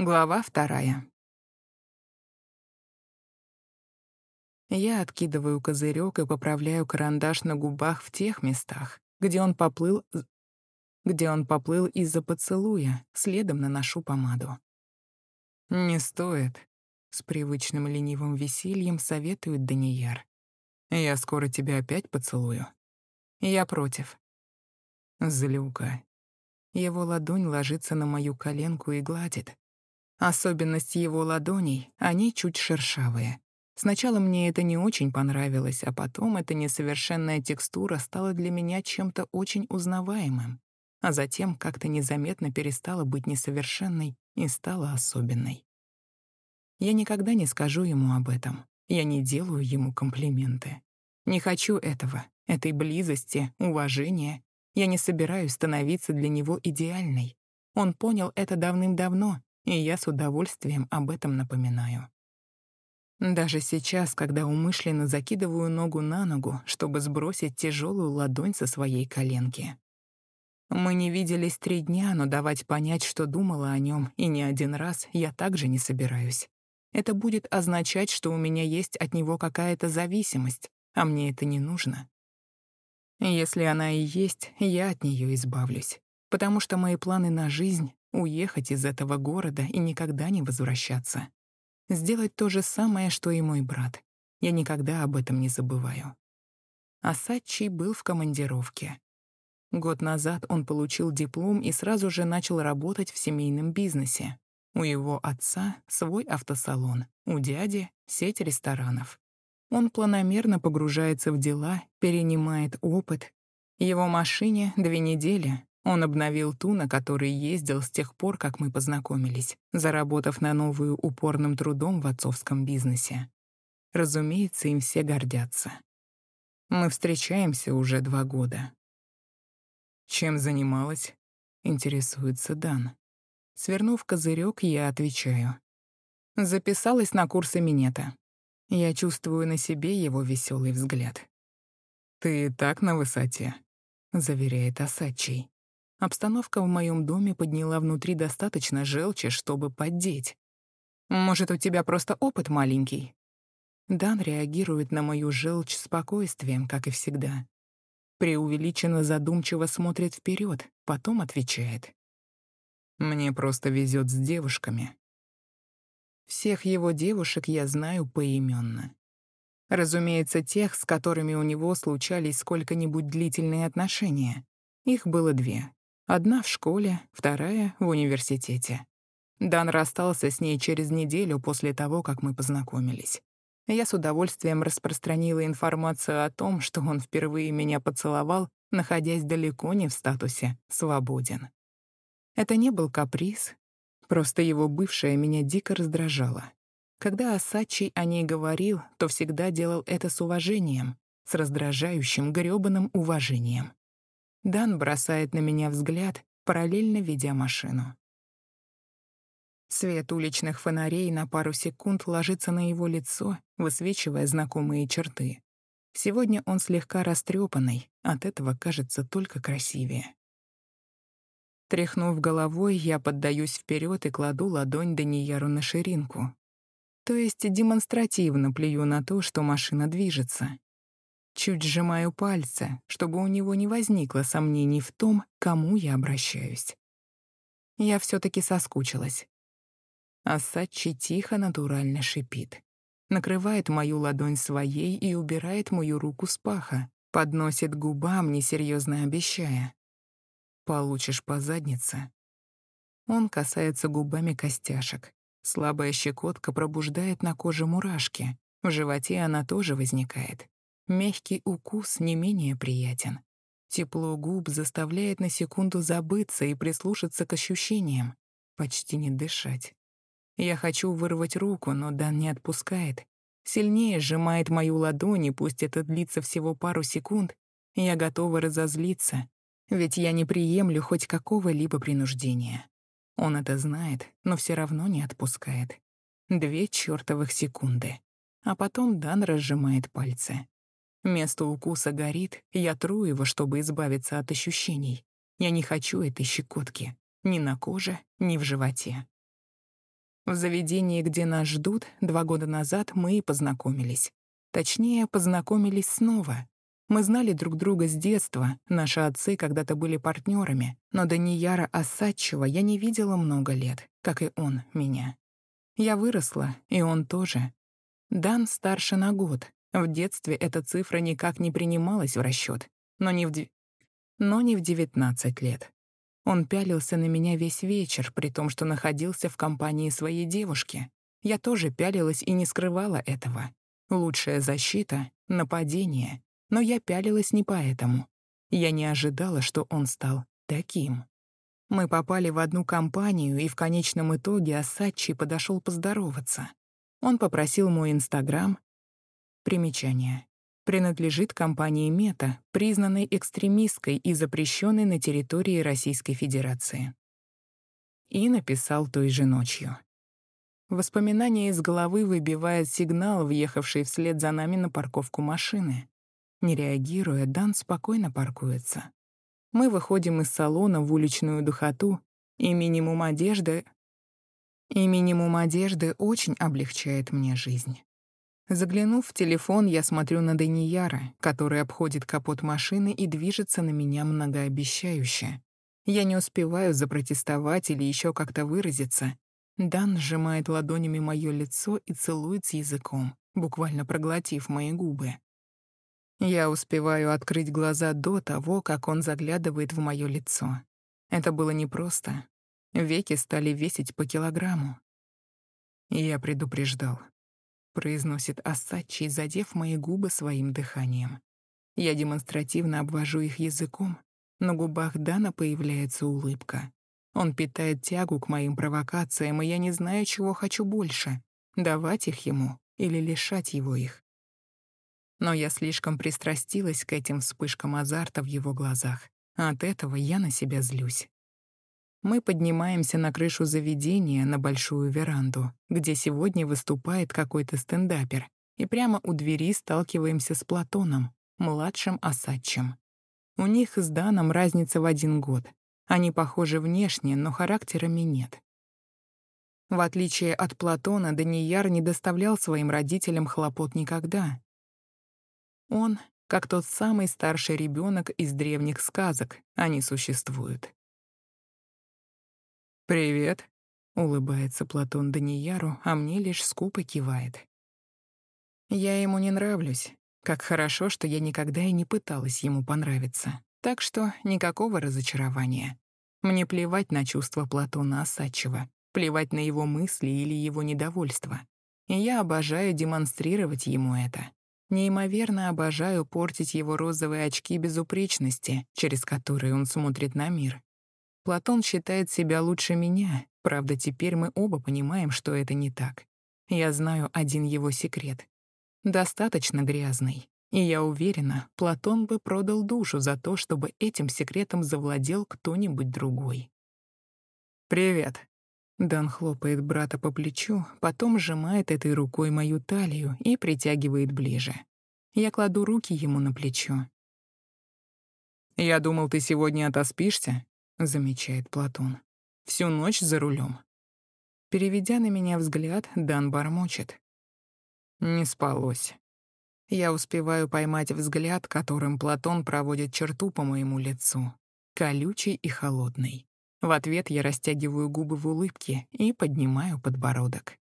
Глава вторая. Я откидываю козырек и поправляю карандаш на губах в тех местах, где он поплыл, где он поплыл из-за поцелуя, следом наношу помаду. «Не стоит», — с привычным ленивым весельем советует Данияр. «Я скоро тебя опять поцелую». Я против. Злюка. Его ладонь ложится на мою коленку и гладит, Особенность его ладоней — они чуть шершавые. Сначала мне это не очень понравилось, а потом эта несовершенная текстура стала для меня чем-то очень узнаваемым, а затем как-то незаметно перестала быть несовершенной и стала особенной. Я никогда не скажу ему об этом. Я не делаю ему комплименты. Не хочу этого, этой близости, уважения. Я не собираюсь становиться для него идеальной. Он понял это давным-давно и я с удовольствием об этом напоминаю. Даже сейчас, когда умышленно закидываю ногу на ногу, чтобы сбросить тяжелую ладонь со своей коленки. Мы не виделись три дня, но давать понять, что думала о нем, и не один раз, я также не собираюсь. Это будет означать, что у меня есть от него какая-то зависимость, а мне это не нужно. Если она и есть, я от нее избавлюсь, потому что мои планы на жизнь Уехать из этого города и никогда не возвращаться. Сделать то же самое, что и мой брат. Я никогда об этом не забываю. Асачи был в командировке. Год назад он получил диплом и сразу же начал работать в семейном бизнесе. У его отца свой автосалон, у дяди — сеть ресторанов. Он планомерно погружается в дела, перенимает опыт. Его машине две недели, он обновил ту, на которой ездил с тех пор, как мы познакомились, заработав на новую упорным трудом в отцовском бизнесе. Разумеется, им все гордятся. Мы встречаемся уже два года. «Чем занималась?» — интересуется Дан. Свернув козырек, я отвечаю. Записалась на курсы минета. Я чувствую на себе его веселый взгляд. «Ты так на высоте», — заверяет Асачий. Обстановка в моем доме подняла внутри достаточно желчи, чтобы поддеть. «Может, у тебя просто опыт маленький?» Дан реагирует на мою желчь спокойствием, как и всегда. Преувеличенно задумчиво смотрит вперед, потом отвечает. «Мне просто везет с девушками». Всех его девушек я знаю поименно. Разумеется, тех, с которыми у него случались сколько-нибудь длительные отношения. Их было две. Одна в школе, вторая — в университете. Дан расстался с ней через неделю после того, как мы познакомились. Я с удовольствием распространила информацию о том, что он впервые меня поцеловал, находясь далеко не в статусе «свободен». Это не был каприз, просто его бывшая меня дико раздражала. Когда Асачи о ней говорил, то всегда делал это с уважением, с раздражающим грёбаным уважением. Дан бросает на меня взгляд, параллельно ведя машину. Свет уличных фонарей на пару секунд ложится на его лицо, высвечивая знакомые черты. Сегодня он слегка растрепанный, от этого кажется только красивее. Тряхнув головой, я поддаюсь вперед и кладу ладонь Данияру на ширинку. То есть демонстративно плюю на то, что машина движется. Чуть сжимаю пальцы, чтобы у него не возникло сомнений в том, кому я обращаюсь. Я все таки соскучилась. Асачи тихо натурально шипит. Накрывает мою ладонь своей и убирает мою руку с паха, подносит губам, несерьезно обещая. «Получишь по заднице». Он касается губами костяшек. Слабая щекотка пробуждает на коже мурашки. В животе она тоже возникает. Мягкий укус не менее приятен. Тепло губ заставляет на секунду забыться и прислушаться к ощущениям, почти не дышать. Я хочу вырвать руку, но Дан не отпускает. Сильнее сжимает мою ладонь, и пусть это длится всего пару секунд, я готова разозлиться, ведь я не приемлю хоть какого-либо принуждения. Он это знает, но все равно не отпускает. Две чертовых секунды. А потом Дан разжимает пальцы. Место укуса горит, я тру его, чтобы избавиться от ощущений. Я не хочу этой щекотки. Ни на коже, ни в животе. В заведении, где нас ждут, два года назад мы и познакомились. Точнее, познакомились снова. Мы знали друг друга с детства, наши отцы когда-то были партнерами, но Данияра Осадчева я не видела много лет, как и он меня. Я выросла, и он тоже. Дан старше на год. В детстве эта цифра никак не принималась в расчет, но не в, д... но не в 19 лет. Он пялился на меня весь вечер, при том, что находился в компании своей девушки. Я тоже пялилась и не скрывала этого. Лучшая защита — нападение. Но я пялилась не поэтому. Я не ожидала, что он стал таким. Мы попали в одну компанию, и в конечном итоге Асачи подошел поздороваться. Он попросил мой Инстаграм. Примечание. Принадлежит компании Мета, признанной экстремистской и запрещенной на территории Российской Федерации. И написал той же ночью. Воспоминание из головы выбивает сигнал, въехавший вслед за нами на парковку машины. Не реагируя, Дан спокойно паркуется. Мы выходим из салона в уличную духоту, и минимум одежды... И минимум одежды очень облегчает мне жизнь. Заглянув в телефон, я смотрю на Данияра, который обходит капот машины и движется на меня многообещающе. Я не успеваю запротестовать или еще как-то выразиться, Дан сжимает ладонями мое лицо и целует с языком, буквально проглотив мои губы. Я успеваю открыть глаза до того, как он заглядывает в мое лицо. Это было непросто. Веки стали весить по килограмму. «Я предупреждал», — произносит Асачи, задев мои губы своим дыханием. Я демонстративно обвожу их языком. На губах Дана появляется улыбка. Он питает тягу к моим провокациям, и я не знаю, чего хочу больше — давать их ему или лишать его их. Но я слишком пристрастилась к этим вспышкам азарта в его глазах. От этого я на себя злюсь. Мы поднимаемся на крышу заведения, на большую веранду, где сегодня выступает какой-то стендапер, и прямо у двери сталкиваемся с Платоном, младшим Осадчем. У них с Даном разница в один год, они похожи внешне, но характерами нет. В отличие от Платона, Данияр не доставлял своим родителям хлопот никогда. Он, как тот самый старший ребенок из древних сказок, они существуют. «Привет», — улыбается Платон Данияру, а мне лишь скупо кивает. Я ему не нравлюсь. Как хорошо, что я никогда и не пыталась ему понравиться. Так что никакого разочарования. Мне плевать на чувства Платона Осадчева, плевать на его мысли или его недовольство. И я обожаю демонстрировать ему это. Неимоверно обожаю портить его розовые очки безупречности, через которые он смотрит на мир. Платон считает себя лучше меня, правда, теперь мы оба понимаем, что это не так. Я знаю один его секрет. Достаточно грязный, и я уверена, Платон бы продал душу за то, чтобы этим секретом завладел кто-нибудь другой. «Привет». Дан хлопает брата по плечу, потом сжимает этой рукой мою талию и притягивает ближе. Я кладу руки ему на плечо. «Я думал, ты сегодня отоспишься», — замечает Платон. «Всю ночь за рулем. Переведя на меня взгляд, Дан бормочет. «Не спалось». Я успеваю поймать взгляд, которым Платон проводит черту по моему лицу. Колючий и холодный. В ответ я растягиваю губы в улыбке и поднимаю подбородок.